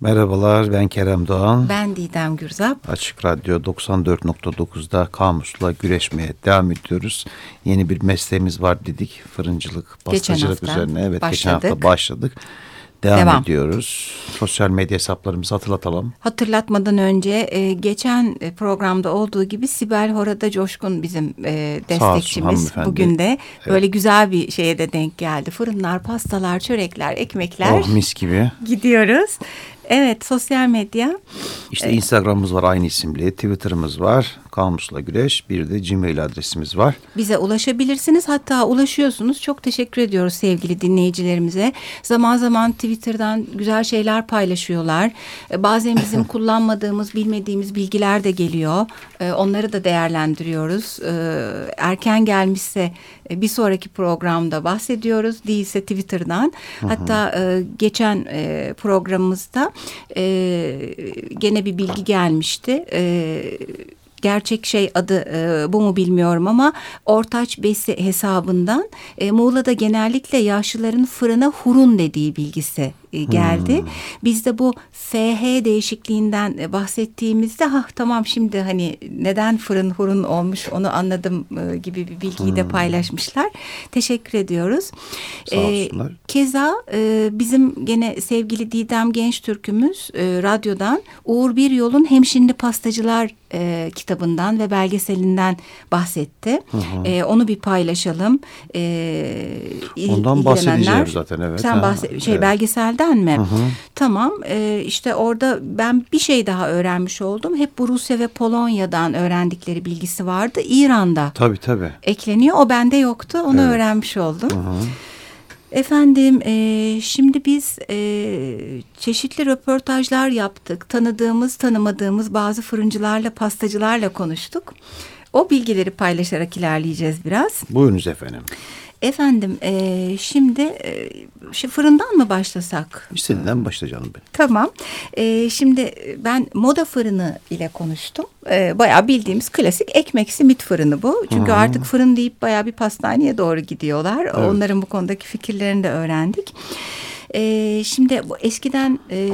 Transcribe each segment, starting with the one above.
Merhabalar ben Kerem Doğan. Ben Didem Gürzap. Açık Radyo 94.9'da kamusla güreşmeye devam ediyoruz. Yeni bir mesleğimiz var dedik. Fırıncılık, pastacılık üzerine. Evet başladık. geçen hafta başladık. Devam, Devam ediyoruz. Sosyal medya hesaplarımızı hatırlatalım. Hatırlatmadan önce e, geçen programda olduğu gibi Sibel Horada Coşkun bizim e, destekçimiz. Olsun, Bugün de evet. böyle güzel bir şeye de denk geldi. Fırınlar, pastalar, çörekler, ekmekler. Oh mis gibi. Gidiyoruz. Evet sosyal medya. İşte Instagram'ımız var aynı isimli. Twitter'ımız var. Kamusla Güreş. Bir de Gmail adresimiz var. Bize ulaşabilirsiniz. Hatta ulaşıyorsunuz. Çok teşekkür ediyoruz sevgili dinleyicilerimize. Zaman zaman Twitter'dan güzel şeyler paylaşıyorlar. E, bazen bizim kullanmadığımız, bilmediğimiz bilgiler de geliyor. E, onları da değerlendiriyoruz. E, erken gelmişse bir sonraki programda bahsediyoruz. Değilse Twitter'dan. Hatta geçen programımızda gene bir bilgi gelmişti gerçek şey adı e, bu mu bilmiyorum ama Ortaç Besi hesabından e, Muğla'da genellikle yaşlıların fırına hurun dediği bilgisi geldi. Hmm. Biz de bu FH değişikliğinden e, bahsettiğimizde ha tamam şimdi hani neden fırın hurun olmuş onu anladım e, gibi bir bilgiyi hmm. de paylaşmışlar. Teşekkür ediyoruz. Sağ olsunlar. keza bizim gene sevgili Didem Genç Türk'ümüz radyodan Uğur Bir Yol'un Hemşinli Pastacılar kitabından ve belgeselinden bahsetti. Hı hı. onu bir paylaşalım. Ondan bahsedeceğim zaten evet. Sen bahset şey evet. belgesel Türklerden mi? Hı hı. Tamam e, işte orada ben bir şey daha öğrenmiş oldum. Hep bu Rusya ve Polonya'dan öğrendikleri bilgisi vardı. İran'da tabii, tabii. ekleniyor. O bende yoktu. Onu evet. öğrenmiş oldum. Hı hı. Efendim e, şimdi biz e, çeşitli röportajlar yaptık. Tanıdığımız tanımadığımız bazı fırıncılarla pastacılarla konuştuk. O bilgileri paylaşarak ilerleyeceğiz biraz. Buyurunuz efendim. Efendim e, şimdi e, şu fırından mı başlasak? İstediğinden başla canım benim. Tamam. E, şimdi ben moda fırını ile konuştum. E, bayağı bildiğimiz klasik ekmek simit fırını bu. Çünkü Hı artık fırın deyip bayağı bir pastaneye doğru gidiyorlar. Evet. Onların bu konudaki fikirlerini de öğrendik. E, şimdi bu eskiden e,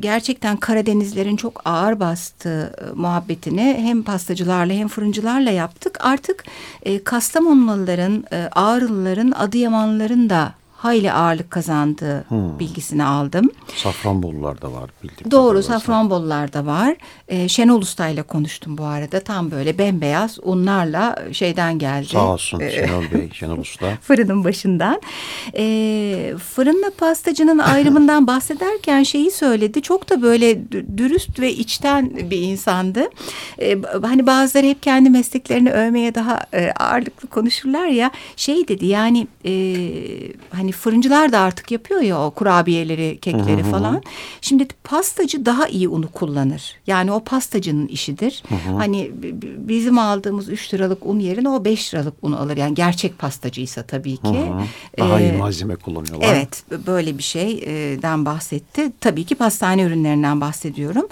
gerçekten Karadenizlerin çok ağır bastığı e, muhabbetini hem pastacılarla hem fırıncılarla yaptık. Artık e, Kastamonluların, e, Ağrılıların, Adıyamanlıların da hayli ağırlık kazandığı hmm. bilgisini aldım. Safranbolular da var bildiğim Doğru Safranbolular da var. Ee, Şenol Usta ile konuştum bu arada. Tam böyle bembeyaz unlarla şeyden geldi. Sağ olsun ee, Şenol Bey, Şenol Usta. Fırının başından. Ee, fırınla pastacının ayrımından bahsederken şeyi söyledi. Çok da böyle dürüst ve içten bir insandı. Ee, hani bazıları hep kendi mesleklerini övmeye daha e, ağırlıklı konuşurlar ya. Şey dedi yani e, hani hani fırıncılar da artık yapıyor ya o kurabiyeleri, kekleri hı hı. falan. Şimdi pastacı daha iyi unu kullanır. Yani o pastacının işidir. Hı hı. Hani bizim aldığımız üç liralık un yerine o beş liralık unu alır. Yani gerçek pastacıysa tabii ki. Hı hı. Daha ee, iyi malzeme kullanıyorlar. Evet böyle bir şeyden bahsetti. Tabii ki pastane ürünlerinden bahsediyorum.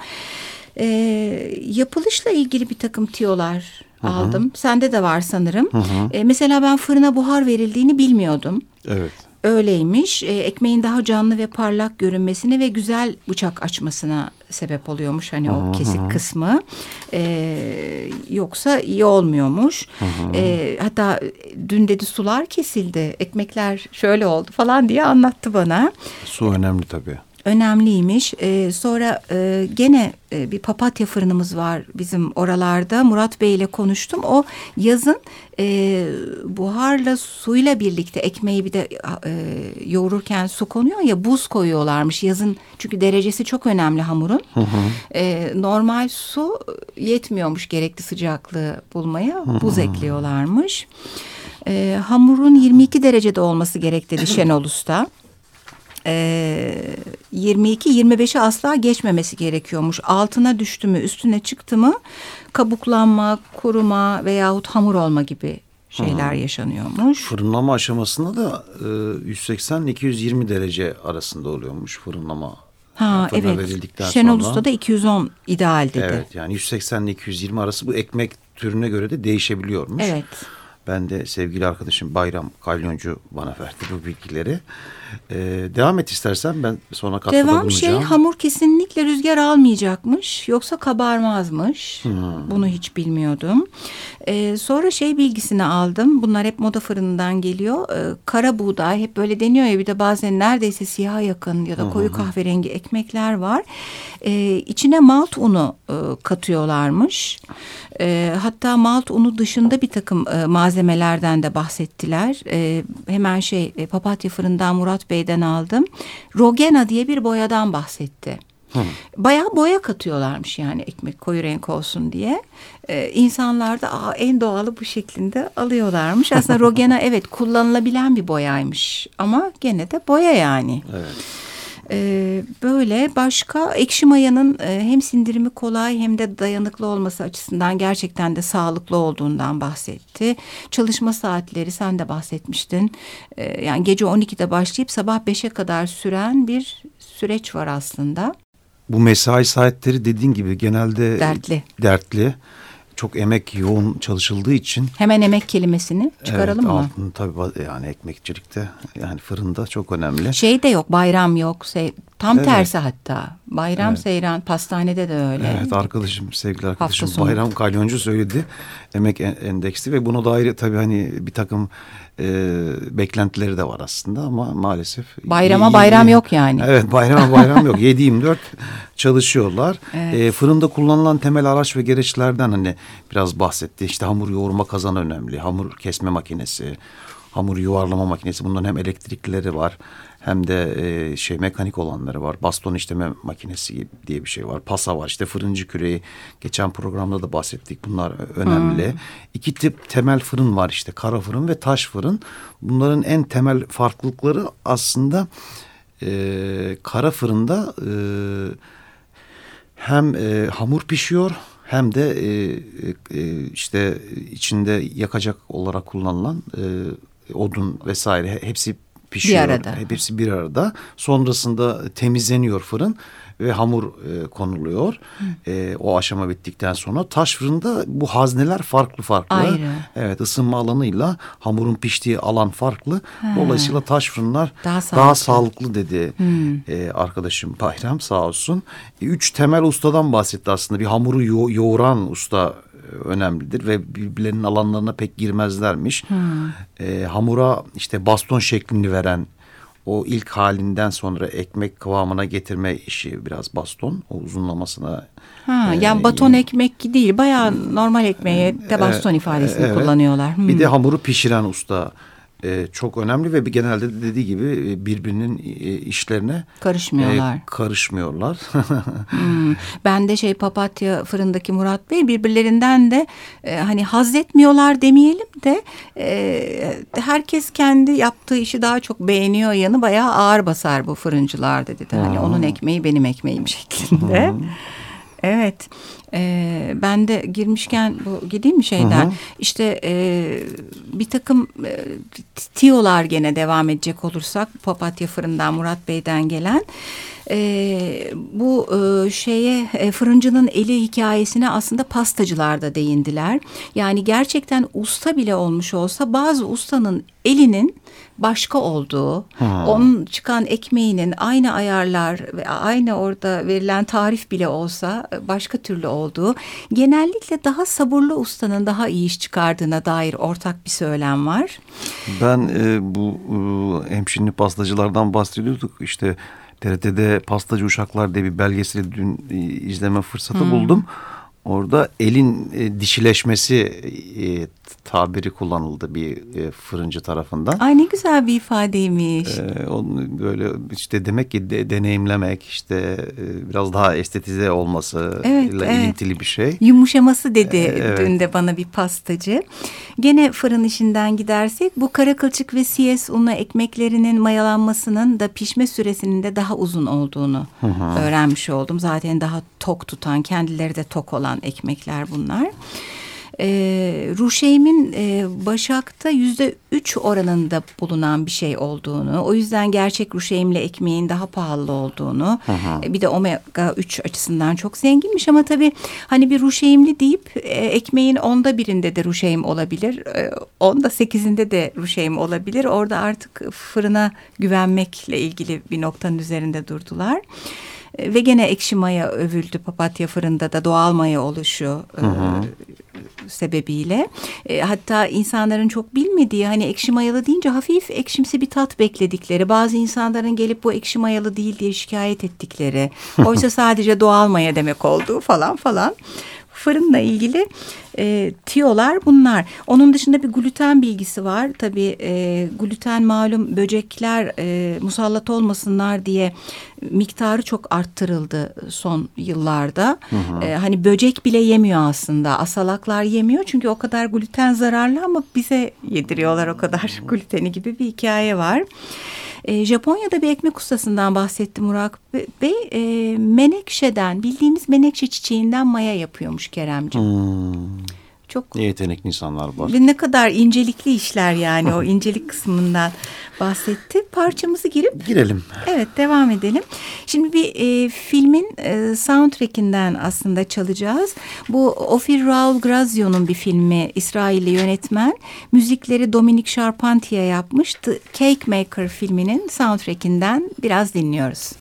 Ee, yapılışla ilgili bir takım tiyolar Hı-hı. aldım. Sende de var sanırım. Ee, mesela ben fırına buhar verildiğini bilmiyordum. Evet öyleymiş. E, ekmeğin daha canlı ve parlak görünmesine ve güzel bıçak açmasına sebep oluyormuş hani o kesik kısmı. E, yoksa iyi olmuyormuş. E, hatta dün dedi sular kesildi, ekmekler şöyle oldu falan diye anlattı bana. Su önemli tabii önemliymiş. E, sonra e, gene e, bir papatya fırınımız var bizim oralarda. Murat Bey ile konuştum. O yazın e, buharla suyla birlikte ekmeği bir de e, yoğururken su konuyor ya buz koyuyorlarmış yazın. Çünkü derecesi çok önemli hamurun. Hı hı. E, normal su yetmiyormuş gerekli sıcaklığı bulmaya. Buz hı hı. ekliyorlarmış. E, hamurun 22 derecede olması gerek dedi Şenol Usta 22-25'i asla geçmemesi gerekiyormuş. Altına düştü mü üstüne çıktı mı kabuklanma, kuruma veyahut hamur olma gibi şeyler hmm. yaşanıyormuş. Fırınlama aşamasında da e, 180-220 derece arasında oluyormuş fırınlama. Ha evet. Şenol Usta da 210 ideal dedi. Evet yani 180 220 arası bu ekmek türüne göre de değişebiliyormuş. Evet. Ben de sevgili arkadaşım Bayram Kalyoncu bana verdi bu bilgileri. Ee, devam et istersen ben sonra katkıda Devam şey hamur kesinlikle rüzgar almayacakmış yoksa kabarmazmış. Hmm. Bunu hiç bilmiyordum. Ee, sonra şey bilgisini aldım. Bunlar hep moda fırınından geliyor. Ee, kara buğday hep böyle deniyor ya bir de bazen neredeyse siyah yakın ya da koyu kahverengi ekmekler var. Ee, içine malt unu e, katıyorlarmış. Ee, hatta malt unu dışında bir takım e, malzemelerden de bahsettiler. Ee, hemen şey e, papatya fırından Murat Bey'den aldım. Rogena diye bir boyadan bahsetti. Hı. Bayağı boya katıyorlarmış yani ekmek koyu renk olsun diye. Ee, insanlar da Aa, en doğalı bu şeklinde alıyorlarmış. Aslında rogena evet kullanılabilen bir boyaymış ama gene de boya yani. Evet. Ee, böyle başka ekşi mayanın e, hem sindirimi kolay hem de dayanıklı olması açısından gerçekten de sağlıklı olduğundan bahsetti. Çalışma saatleri sen de bahsetmiştin. Ee, yani gece 12'de başlayıp sabah 5'e kadar süren bir süreç var aslında. Bu mesai saatleri dediğin gibi genelde dertli. Dertli çok emek yoğun çalışıldığı için. Hemen emek kelimesini çıkaralım evet, mı? Altın, tabii yani ekmekçilikte yani fırında çok önemli. Şey de yok bayram yok. Şey, tam evet. tersi hatta. Bayram evet. seyran pastanede de öyle. Evet arkadaşım sevgili arkadaşım Bayram Kalyoncu söyledi. Emek endeksli ve buna dair tabii hani bir takım e, beklentileri de var aslında ama maalesef. Bayrama bayram yok yani. Evet bayrama bayram yok. 7-24 çalışıyorlar. Evet. E, fırında kullanılan temel araç ve gereçlerden hani biraz bahsetti. İşte hamur yoğurma kazanı önemli. Hamur kesme makinesi, hamur yuvarlama makinesi. Bunların hem elektrikleri var hem de e, şey mekanik olanları var. Baston işleme makinesi diye bir şey var. Pasa var. İşte fırıncı küreği. Geçen programda da bahsettik. Bunlar önemli. Hmm. İki tip temel fırın var işte. Kara fırın ve taş fırın. Bunların en temel farklılıkları aslında e, kara fırında e, hem e, hamur pişiyor hem de e, e, işte içinde yakacak olarak kullanılan e, odun vesaire hepsi pişiyor. Bir arada. Hepsi bir arada. Sonrasında temizleniyor fırın ve hamur e, konuluyor. E, o aşama bittikten sonra taş fırında bu hazneler farklı farklı. Ayrı. Evet ısınma alanıyla hamurun piştiği alan farklı. Ha. Dolayısıyla taş fırınlar daha sağlıklı, daha sağlıklı dedi e, arkadaşım Bayram sağ olsun. E, üç temel ustadan bahsetti aslında. Bir hamuru yo yoğuran usta önemlidir ve birbirlerinin alanlarına pek girmezlermiş. Hmm. E, hamura işte baston şeklini veren o ilk halinden sonra ekmek kıvamına getirme işi biraz baston o uzunlamasına. Ha, e, yani baton e, ekmek değil bayağı normal ekmeğe de baston e, ifadesini evet. kullanıyorlar. Hmm. Bir de hamuru pişiren usta e, çok önemli ve bir genelde dediği gibi e, birbirinin e, işlerine karışmıyorlar. E, karışmıyorlar. hmm. Ben de şey papatya fırındaki Murat Bey birbirlerinden de e, hani haz etmiyorlar demeyelim de e, herkes kendi yaptığı işi daha çok beğeniyor yanı bayağı ağır basar bu fırıncılar dedi. Hani onun ekmeği benim ekmeğim şeklinde. Evet. E, ben de girmişken bu gideyim mi şeyden? Hı hı. İşte e, bir takım e, tiyolar gene devam edecek olursak Papatya Fırından Murat Bey'den gelen e, bu e, şeye e, fırıncının eli hikayesine aslında pastacılar da değindiler. Yani gerçekten usta bile olmuş olsa bazı ustanın elinin başka olduğu, hmm. onun çıkan ekmeğinin aynı ayarlar ve aynı orada verilen tarif bile olsa başka türlü olduğu, genellikle daha sabırlı ustanın daha iyi iş çıkardığına dair ortak bir söylem var. Ben e, bu e, hemşinli pastacılardan bahsediyorduk işte TRT'de Pastacı Uşaklar diye bir belgeseli dün e, izleme fırsatı hmm. buldum. Orada elin e, dişileşmesi e, tabiri kullanıldı bir e, fırıncı tarafından. Ay ne güzel bir ifadeymiş. E, onu böyle işte demek ki de, deneyimlemek işte e, biraz daha estetize olması evet, ile evet. ilintili bir şey. Yumuşaması dedi e, evet. dün de bana bir pastacı. Gene fırın işinden gidersek bu kara kılçık ve siyes unu ekmeklerinin mayalanmasının da pişme süresinin de daha uzun olduğunu hı hı. öğrenmiş oldum. Zaten daha tok tutan kendileri de tok olan ekmekler bunlar e, Ruşeym'in e, Başak'ta yüzde üç oranında bulunan bir şey olduğunu, o yüzden gerçek Ruşeym'le ekmeğin daha pahalı olduğunu, hı hı. E, bir de omega 3 açısından çok zenginmiş ama tabii hani bir Ruşeym'li deyip e, ekmeğin onda birinde de Ruşeym olabilir, e, onda sekizinde de Ruşeym olabilir. Orada artık fırına güvenmekle ilgili bir noktanın üzerinde durdular. E, ve gene ekşi maya övüldü papatya fırında da doğal maya oluşu e, hı sebebiyle. E, hatta insanların çok bilmediği hani ekşi mayalı deyince hafif ekşimsi bir tat bekledikleri. Bazı insanların gelip bu ekşi mayalı değil diye şikayet ettikleri. Oysa sadece doğal maya demek olduğu falan falan fırınla ilgili e, tiyolar bunlar. Onun dışında bir gluten bilgisi var. Tabii e, gluten malum böcekler e, musallat olmasınlar diye miktarı çok arttırıldı son yıllarda. Hı hı. E, hani böcek bile yemiyor aslında. Asalaklar yemiyor çünkü o kadar gluten zararlı ama bize yediriyorlar o kadar gluteni gibi bir hikaye var. E, Japonya'da bir ekmek ustasından bahsetti Murak Bey. E, menekşeden bildiğimiz menekşe çiçeğinden maya yapıyormuş Keremciğim. Hmm. Çok ne yetenekli insanlar var. Ve ne kadar incelikli işler yani o incelik kısmından bahsetti. Parçamızı girip girelim. Evet devam edelim. Şimdi bir e, filmin e, soundtrackinden aslında çalacağız. Bu Ofir Raul Grazio'nun bir filmi İsrailli yönetmen. Müzikleri Dominic Charpentier yapmıştı. Cake Maker filminin soundtrackinden biraz dinliyoruz.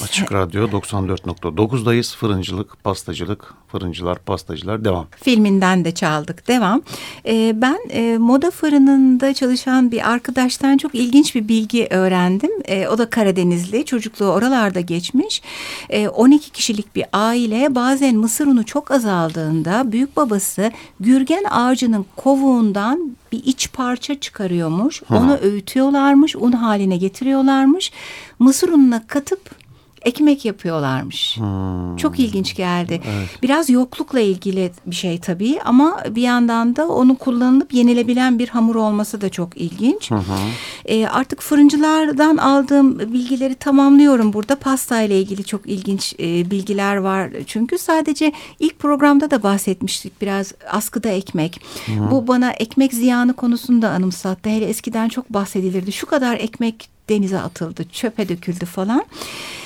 Evet. Açık Radyo 94.9'dayız. Fırıncılık, pastacılık, fırıncılar, pastacılar devam. Filminden de çaldık. Devam. Ee, ben e, moda fırınında çalışan bir arkadaştan çok ilginç bir bilgi öğrendim. E, o da Karadenizli. Çocukluğu oralarda geçmiş. E, 12 kişilik bir aile bazen mısır unu çok azaldığında büyük babası gürgen ağacının kovuğundan bir iç parça çıkarıyormuş. Ha. Onu öğütüyorlarmış, un haline getiriyorlarmış. Mısır ununa katıp ekmek yapıyorlarmış. Hmm. Çok ilginç geldi. Evet. Biraz yoklukla ilgili bir şey tabii ama bir yandan da onu kullanılıp yenilebilen bir hamur olması da çok ilginç. Hı E, artık fırıncılardan aldığım bilgileri tamamlıyorum burada. Pasta ile ilgili çok ilginç e, bilgiler var. Çünkü sadece ilk programda da bahsetmiştik biraz askıda ekmek. Hı Bu bana ekmek ziyanı konusunu da anımsattı. Hele eskiden çok bahsedilirdi. Şu kadar ekmek denize atıldı, çöpe döküldü falan.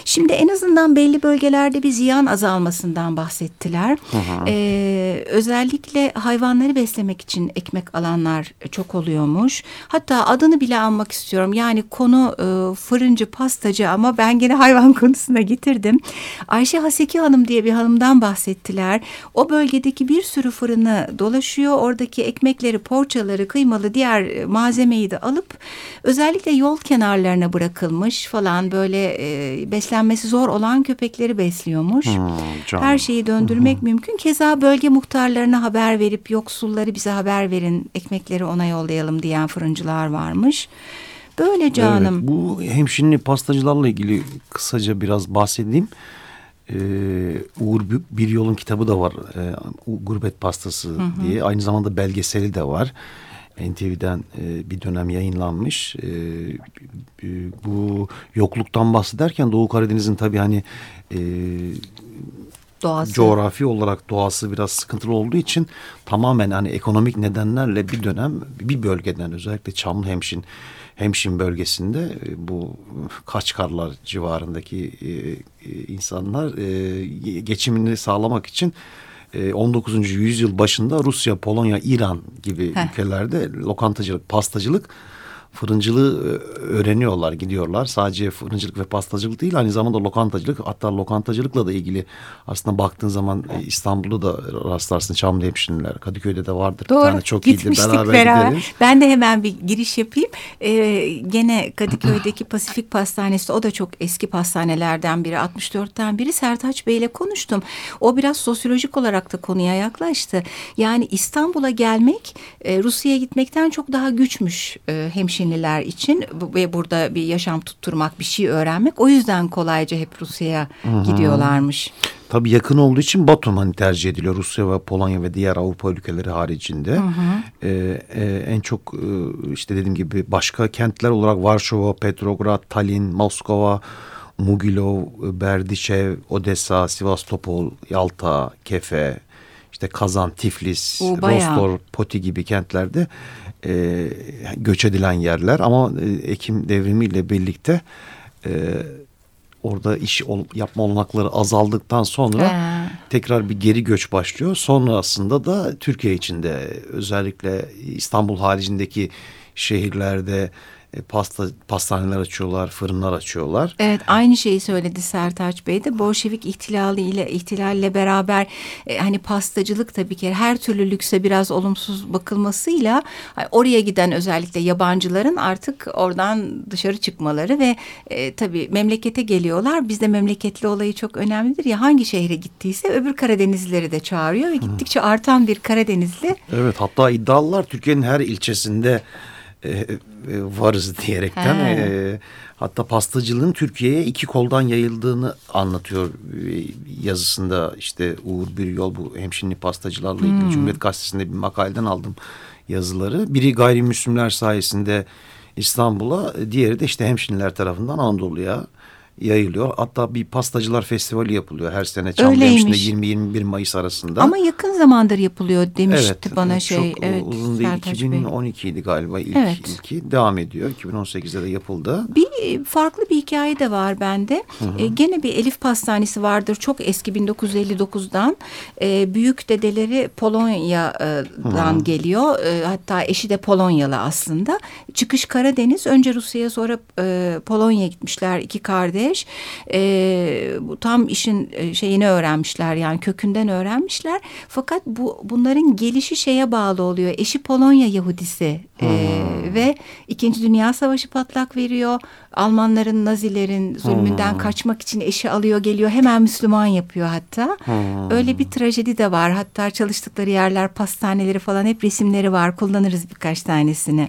Şimdi en azından belli bölgelerde bir ziyan azalmasından bahsettiler. Hı hı. Ee, özellikle hayvanları beslemek için ekmek alanlar çok oluyormuş. Hatta adını bile anmak istiyorum. Yani konu e, fırıncı, pastacı ama ben gene hayvan konusuna getirdim. Ayşe Haseki Hanım diye bir hanımdan bahsettiler. O bölgedeki bir sürü fırını dolaşıyor. Oradaki ekmekleri, poğaçaları, kıymalı diğer malzemeyi de alıp özellikle yol kenarlarına bırakılmış falan böyle e, beslenme beslenmesi zor olan köpekleri besliyormuş. Hmm, Her şeyi döndürmek hmm. mümkün. Keza bölge muhtarlarına haber verip yoksulları bize haber verin, ekmekleri ona yollayalım diyen fırıncılar varmış. Böyle canım. Evet, bu hemşinli pastacılarla ilgili kısaca biraz bahsedeyim. Ee, Uğur Bir Yol'un kitabı da var. Ee, Gurbet Pastası hı hı. diye. Aynı zamanda belgeseli de var. NTV'den e, bir dönem yayınlanmış. E, e, bu yokluktan bahsederken Doğu Karadeniz'in tabii hani... E, doğası. coğrafi olarak doğası biraz sıkıntılı olduğu için tamamen hani ekonomik nedenlerle bir dönem bir bölgeden özellikle Çamlıhemşin Hemşin bölgesinde e, bu Kaçkarlar civarındaki e, e, insanlar geçimini sağlamak için 19. yüzyıl başında Rusya, Polonya, İran gibi Heh. ülkelerde lokantacılık, pastacılık fırıncılığı e, öğreniyorlar, gidiyorlar. Sadece fırıncılık ve pastacılık değil, aynı zamanda lokantacılık. Hatta lokantacılıkla da ilgili aslında baktığın zaman e, İstanbul'da da rastlarsın Çamlı Hemşinler. Kadıköy'de de vardır. Doğru, bir tane çok iyidir. Beraber, beraber. Ben de hemen bir giriş yapayım. Ee, gene Kadıköy'deki Pasifik Pastanesi o da çok eski pastanelerden biri. 64'ten biri Sertaç Bey ile konuştum. O biraz sosyolojik olarak da konuya yaklaştı. Yani İstanbul'a gelmek e, Rusya'ya gitmekten çok daha güçmüş e, hemşin Çinliler için ve burada bir yaşam tutturmak, bir şey öğrenmek. O yüzden kolayca hep Rusya'ya gidiyorlarmış. Tabii yakın olduğu için Batum hani tercih ediliyor. Rusya ve Polonya ve diğer Avrupa ülkeleri haricinde. Hı hı. Ee, e, en çok e, işte dediğim gibi başka kentler olarak Varşova, Petrograd, Tallinn, Moskova, Mugilov, Berdiçev, Odessa, Sivastopol, Yalta, Kefe, işte Kazan, Tiflis, Rostov, Poti gibi kentlerde e, göç edilen yerler ama e, Ekim devrimiyle birlikte e, orada iş ol, yapma olanakları azaldıktan sonra He. tekrar bir geri göç başlıyor. Sonrasında da Türkiye içinde özellikle İstanbul haricindeki şehirlerde pasta pastaneler açıyorlar, fırınlar açıyorlar. Evet, aynı şeyi söyledi Sertaç Bey de. Bolşevik ihtilali ile ihtilalle beraber e, hani pastacılık da bir kere her türlü lükse biraz olumsuz bakılmasıyla oraya giden özellikle yabancıların artık oradan dışarı çıkmaları ve e, tabii memlekete geliyorlar. Bizde memleketli olayı çok önemlidir ya hangi şehre gittiyse öbür Karadenizlileri de çağırıyor ve gittikçe artan bir Karadenizli. Evet, hatta iddialılar Türkiye'nin her ilçesinde e, e, varız diyerekten. E, hatta pastacılığın Türkiye'ye iki koldan yayıldığını anlatıyor e, yazısında işte Uğur Bir Yol bu hemşinli pastacılarla ilgili hmm. Cumhuriyet Gazetesi'nde bir makaleden aldım yazıları. Biri gayrimüslimler sayesinde İstanbul'a, diğeri de işte hemşinliler tarafından Anadolu'ya yayılıyor. Hatta bir pastacılar festivali yapılıyor her sene Çamlıhemşin'de 20-21 Mayıs arasında. Ama yakın zamandır yapılıyor demişti evet, bana şey. Çok evet, uzun değil. 2012 idi galiba ilk evet. ilki. Devam ediyor. 2018'de de yapıldı. Bir e, farklı bir hikaye de var bende. Hı hı. E, gene bir Elif Pastanesi vardır. Çok eski 1959'dan. E, büyük dedeleri Polonya'dan hı hı. geliyor. E, hatta eşi de Polonyalı aslında. Çıkış Karadeniz. Önce Rusya'ya sonra e, Polonya'ya gitmişler iki kardeş kardeş e, bu tam işin e, şeyini öğrenmişler yani kökünden öğrenmişler. Fakat bu bunların gelişi şeye bağlı oluyor. Eşi Polonya Yahudisi e, ve İkinci Dünya Savaşı patlak veriyor. Almanların, Nazilerin zulmünden hmm. kaçmak için eşi alıyor geliyor. Hemen Müslüman yapıyor hatta. Hmm. Öyle bir trajedi de var. Hatta çalıştıkları yerler, pastaneleri falan hep resimleri var. Kullanırız birkaç tanesini.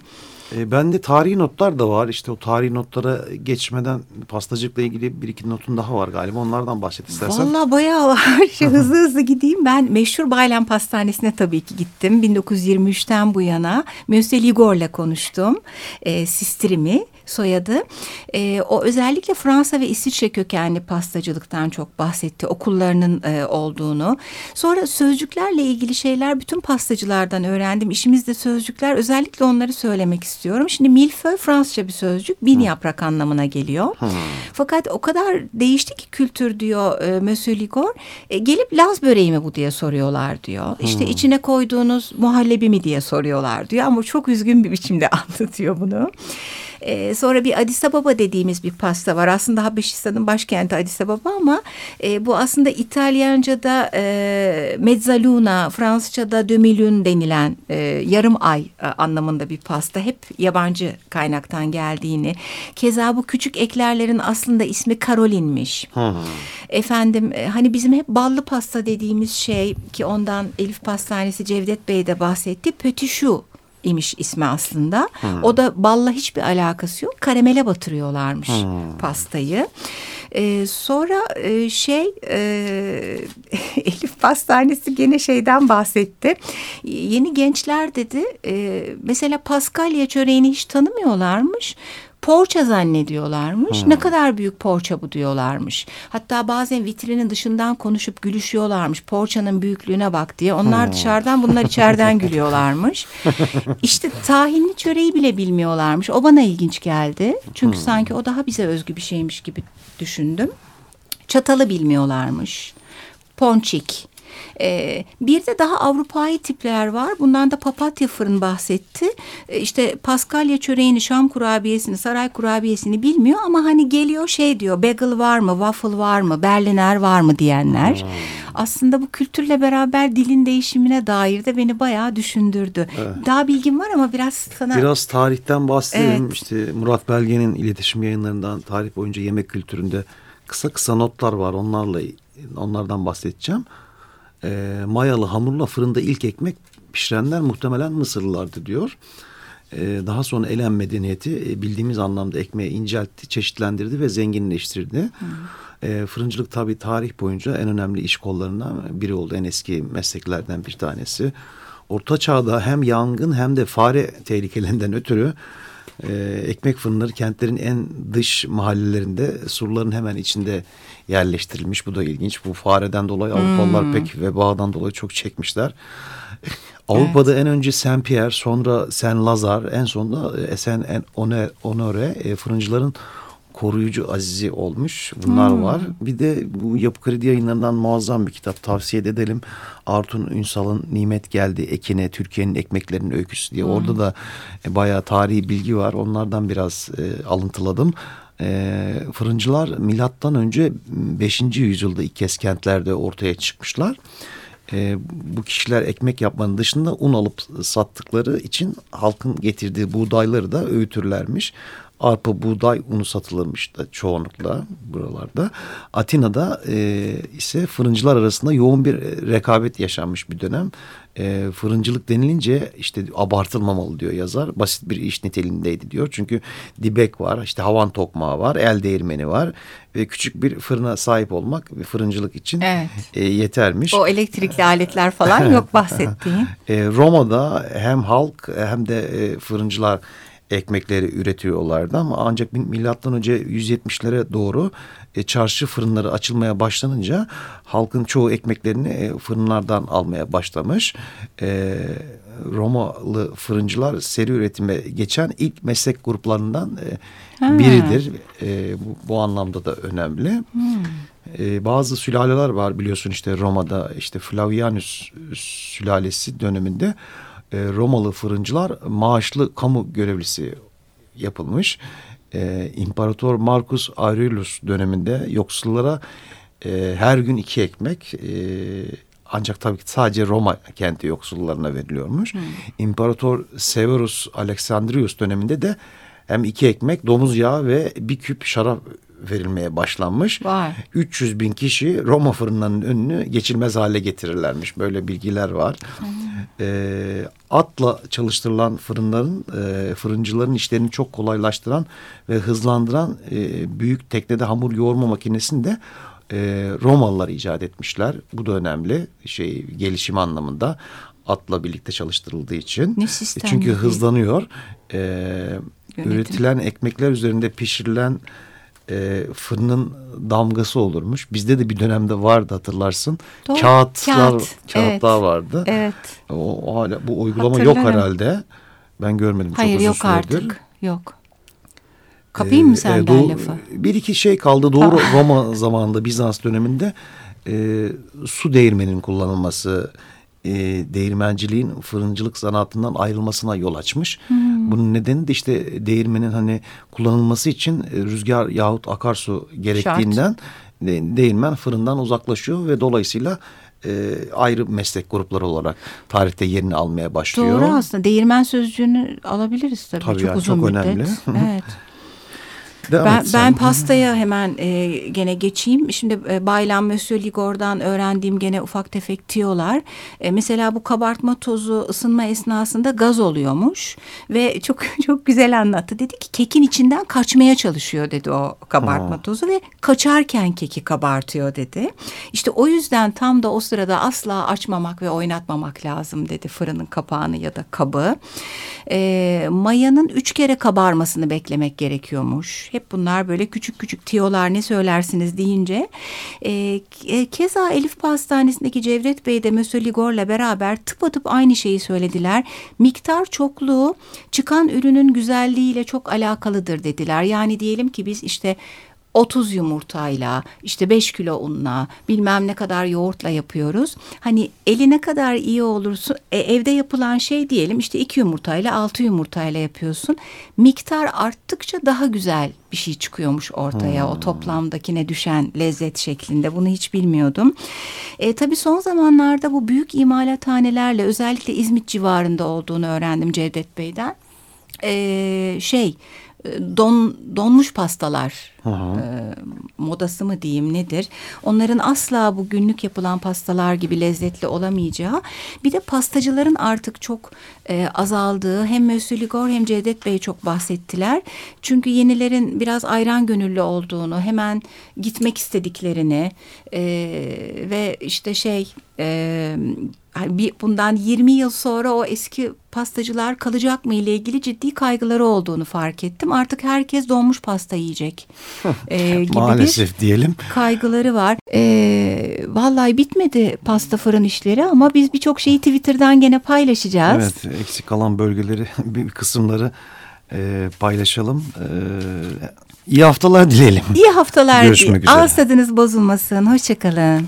E, bende tarihi notlar da var. İşte o tarihi notlara geçmeden pastacılıkla ilgili bir iki notun daha var galiba. Onlardan bahset istersen. Valla bayağı var. hızlı hızlı gideyim. Ben meşhur Baylan Pastanesi'ne tabii ki gittim. 1923'ten bu yana Monsieur Ligor'la konuştum. E, Sistrimi soyadı. E, o özellikle Fransa ve İsviçre kökenli pastacılıktan çok bahsetti. Okullarının e, olduğunu. Sonra sözcüklerle ilgili şeyler bütün pastacılardan öğrendim. İşimizde sözcükler özellikle onları söylemek istiyorum. Şimdi milföy Fransızca bir sözcük. Bin yaprak anlamına geliyor. Fakat o kadar değişti ki kültür diyor e, Monsieur Ligor. E, gelip Laz böreği mi bu diye soruyorlar diyor. İşte içine koyduğunuz muhallebi mi diye soruyorlar diyor. Ama çok üzgün bir biçimde anlatıyor bunu. E, sonra bir Addis Ababa dediğimiz bir pasta var. Aslında Habeşistan'ın başkenti Addis Ababa ama e, bu aslında İtalyanca'da e, mezzaluna, Fransızca'da dömilün denilen e, yarım ay e, anlamında bir pasta. Hep yabancı kaynaktan geldiğini. Keza bu küçük eklerlerin aslında ismi Karolin'miş. Efendim e, hani bizim hep ballı pasta dediğimiz şey ki ondan Elif Pastanesi Cevdet Bey de bahsetti. Pötüşu imiş ismi aslında. Hmm. O da balla hiçbir alakası yok. Karamele batırıyorlarmış hmm. pastayı. Ee, sonra e, şey e, Elif Pastanesi gene şeyden bahsetti. Yeni gençler dedi e, mesela Paskalya çöreğini hiç tanımıyorlarmış. Poğaça zannediyorlarmış. Hmm. Ne kadar büyük poğaça bu diyorlarmış. Hatta bazen vitrinin dışından konuşup gülüşüyorlarmış. Poğaçanın büyüklüğüne bak diye. Onlar hmm. dışarıdan bunlar içeriden gülüyorlarmış. İşte tahinli çöreği bile bilmiyorlarmış. O bana ilginç geldi. Çünkü hmm. sanki o daha bize özgü bir şeymiş gibi düşündüm. Çatalı bilmiyorlarmış. Ponçik. Ee, bir de daha Avrupa'yı tipler var. Bundan da papatya fırın bahsetti. Ee, işte Paskalya çöreğini, Şam kurabiyesini, saray kurabiyesini bilmiyor ama hani geliyor şey diyor. Bagel var mı, waffle var mı, berliner var mı diyenler. Hmm. Aslında bu kültürle beraber dilin değişimine dair de beni bayağı düşündürdü. Evet. Daha bilgim var ama biraz sana... Biraz tarihten bahsedelim. Evet. İşte Murat Belge'nin iletişim yayınlarından tarih boyunca yemek kültüründe kısa kısa notlar var. Onlarla onlardan bahsedeceğim. E, mayalı hamurla fırında ilk ekmek pişirenler muhtemelen Mısırlılardı diyor. E, daha sonra Elen medeniyeti e, bildiğimiz anlamda ekmeği inceltti, çeşitlendirdi ve zenginleştirdi. E, fırıncılık tabi tarih boyunca en önemli iş kollarından biri oldu. En eski mesleklerden bir tanesi. Orta çağda hem yangın hem de fare tehlikelerinden ötürü e, ekmek fırınları kentlerin en dış mahallelerinde surların hemen içinde yerleştirilmiş. Bu da ilginç. Bu fareden dolayı hmm. Avrupalılar pek vebadan dolayı çok çekmişler. Avrupa'da evet. en önce Saint Pierre, sonra Saint Lazar, en sonunda e, Saint Honore e, fırıncıların koruyucu azizi olmuş. Bunlar hmm. var. Bir de bu Yapı Kredi yayınlarından muazzam bir kitap tavsiye edelim. Artun Ünsal'ın Nimet Geldi Ekine Türkiye'nin ekmeklerinin öyküsü diye. Hmm. Orada da e, bayağı tarihi bilgi var. Onlardan biraz e, alıntıladım. E, fırıncılar milattan önce 5. yüzyılda ilk kez kentlerde ortaya çıkmışlar. E, bu kişiler ekmek yapmanın dışında un alıp sattıkları için halkın getirdiği buğdayları da öğütürlermiş arpa, buğday unu satılırmış da çoğunlukla buralarda. Atina'da e, ise fırıncılar arasında yoğun bir rekabet yaşanmış bir dönem. E, fırıncılık denilince işte abartılmamalı diyor yazar. Basit bir iş niteliğindeydi diyor. Çünkü dibek var, işte havan tokmağı var, el değirmeni var ve küçük bir fırına sahip olmak fırıncılık için evet. e, yetermiş. O elektrikli aletler falan yok bahsettiğin. E, Roma'da hem halk hem de e, fırıncılar ekmekleri üretiyorlardı ama ancak milattan önce 170'lere doğru e, çarşı fırınları açılmaya başlanınca halkın çoğu ekmeklerini e, fırınlardan almaya başlamış. E, Romalı fırıncılar seri üretime geçen ilk meslek gruplarından e, biridir. E, bu, bu anlamda da önemli. Hmm. E, bazı sülaleler var biliyorsun işte Roma'da işte Flavianus sülalesi döneminde e, Romalı fırıncılar maaşlı kamu görevlisi yapılmış. E, İmparator Marcus Aurelius döneminde yoksullara e, her gün iki ekmek e, ancak tabii ki sadece Roma kenti yoksullarına veriliyormuş. Hmm. İmparator Severus Alexandrius döneminde de hem iki ekmek, domuz yağı ve bir küp şarap verilmeye başlanmış. Vay. 300 bin kişi Roma fırınlarının önünü geçilmez hale getirirlermiş. Böyle bilgiler var. Hmm. E, atla çalıştırılan fırınların, e, fırıncıların işlerini çok kolaylaştıran ve hızlandıran e, büyük teknede hamur yoğurma makinesini de e, Romalılar icat etmişler. Bu da önemli şey gelişim anlamında atla birlikte çalıştırıldığı için. Ne sistem? Çünkü hızlanıyor. E, üretilen ekmekler üzerinde pişirilen e, fırının damgası olurmuş. Bizde de bir dönemde vardı hatırlarsın. Doğru. Kağıtlar, Kağıt. kağıtlar evet. vardı. Evet. O, hala bu uygulama yok herhalde. Ben görmedim Hayır, çok uzun yok süredir. artık. Yok. Kapayım mı ee, senden e, lafı? Bir iki şey kaldı. Doğru Roma zamanında Bizans döneminde e, su değirmenin kullanılması e, değirmenciliğin fırıncılık sanatından ayrılmasına yol açmış. Hmm. Bunun nedeni de işte değirmenin hani kullanılması için e, rüzgar yahut akarsu gerektiğinden de, değirmen fırından uzaklaşıyor ve dolayısıyla e, ayrı meslek grupları olarak tarihte yerini almaya başlıyor. Doğru aslında değirmen sözcüğünü alabiliriz tabii. Tabii çok yani, uzun çok müddet. önemli. evet. ben, ben pastaya hemen e, gene geçeyim. Şimdi e, Baylan Monsieur Ligor'dan öğrendiğim gene ufak tefek tiyolar. E, mesela bu kabartma tozu ısınma esnasında gaz oluyormuş ve çok çok güzel anlattı. Dedi ki kekin içinden kaçmaya çalışıyor dedi o kabartma ha. tozu ve kaçarken keki kabartıyor dedi. İşte o yüzden tam da o sırada asla açmamak ve oynatmamak lazım dedi fırının kapağını ya da kabı. E, mayanın üç kere kabarmasını beklemek gerekiyormuş. Hep bunlar böyle küçük küçük tiyolar ne söylersiniz deyince. E, keza Elif Pastanesi'ndeki Cevdet Bey de Mösyö Ligor'la beraber tıpatıp aynı şeyi söylediler. Miktar çokluğu çıkan ürünün güzelliğiyle çok alakalıdır dediler. Yani diyelim ki biz işte 30 yumurtayla işte 5 kilo unla bilmem ne kadar yoğurtla yapıyoruz. Hani eline kadar iyi olursun e, evde yapılan şey diyelim işte 2 yumurtayla 6 yumurtayla yapıyorsun. Miktar arttıkça daha güzel bir şey çıkıyormuş ortaya hmm. o toplamdakine düşen lezzet şeklinde bunu hiç bilmiyordum. E, tabii son zamanlarda bu büyük imalathanelerle özellikle İzmit civarında olduğunu öğrendim Cevdet Bey'den. E, şey don donmuş pastalar e, modası mı diyeyim nedir? Onların asla bu günlük yapılan pastalar gibi lezzetli olamayacağı. Bir de pastacıların artık çok e, azaldığı hem Mösyö Ligor hem Cevdet Bey çok bahsettiler. Çünkü yenilerin biraz ayran gönüllü olduğunu, hemen gitmek istediklerini e, ve işte şey e, bir bundan 20 yıl sonra o eski pastacılar kalacak mı ile ilgili ciddi kaygıları olduğunu fark ettim. Artık herkes donmuş pasta yiyecek. ee, gibi Maalesef diyelim. Kaygıları var. Ee, vallahi bitmedi pasta fırın işleri ama biz birçok şeyi Twitter'dan gene paylaşacağız. Evet eksik kalan bölgeleri bir kısımları e, paylaşalım. E, iyi haftalar dileyelim. İyi haftalar. Görüşmek üzere. Ağız tadınız bozulmasın. Hoşçakalın.